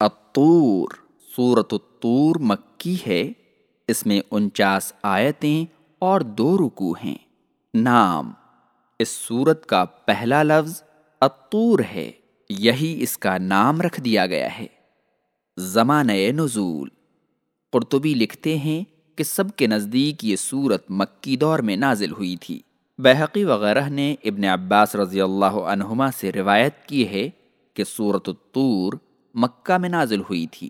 الطور صورت الطور مکی ہے۔ اس میں انچاس آیتیں اور دو رکو ہیں۔ نام، اس صورت کا پہلا لفظ الطور ہے۔ یہی اس کا نام رکھ دیا گیا ہے۔ زمانہ نزول۔ قرطبی لکھتے ہیں کہ سب کے نزدیک یہ صورت مکی دور میں نازل ہوئی تھی۔ بحقی وغیرہ نے ابن عباس رضی اللہ عنہما سے روایت کی ہے کہ صورت الطور مکہ میں نازل ہوئی تھی۔